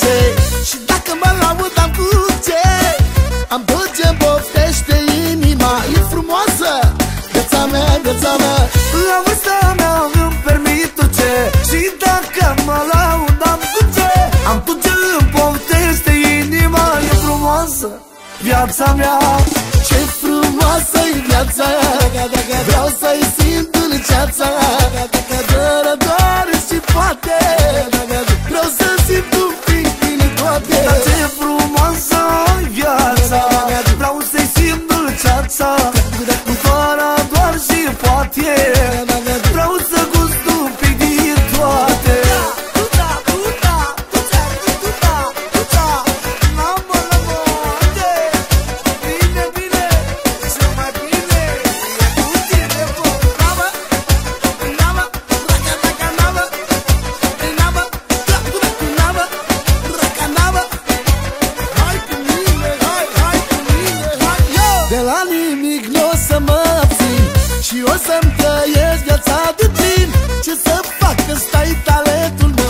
permit orice Și dacă mă laud am cu ce Am tot ce-mi poftește inima E frumoasă. Viața mea, viața mea. La vârsta mea îmi permit orice Și dacă mă laud am cu ce Am tot ce-mi poftește inima E frumoasă. Viața mea Ce frumoasă e viața. Vreau să-i simt dulceața Doar, din toate Dar ce frumoasă e viața? Vreau să-i simt dulceața Doar, doar și poate nimic nu o să mă abțin Și o să-mi trăiesc viața de plin. Ce să fac că stai talentul meu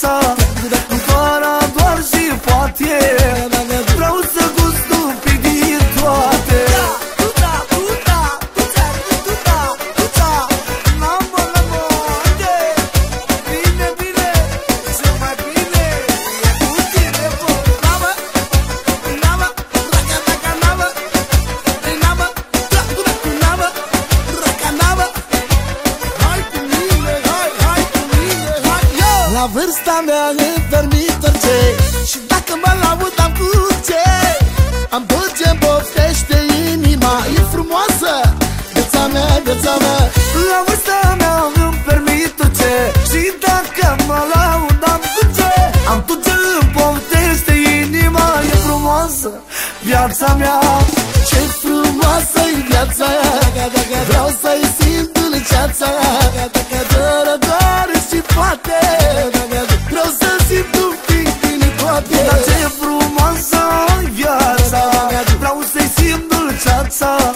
dulceața La vârsta mea îmi permit orice. Și dacă mă laud am cu ce. Am tot ce-mi poftește inima E frumoasă. Viața mea, viața mea. La vârsta mea îmi permit ce Și dacă mă laud am cu ce. Am tot ce îmi poftește inima E frumoasă. Viața mea Dar ce frumoasă viața Vreau să-i simt dulceața.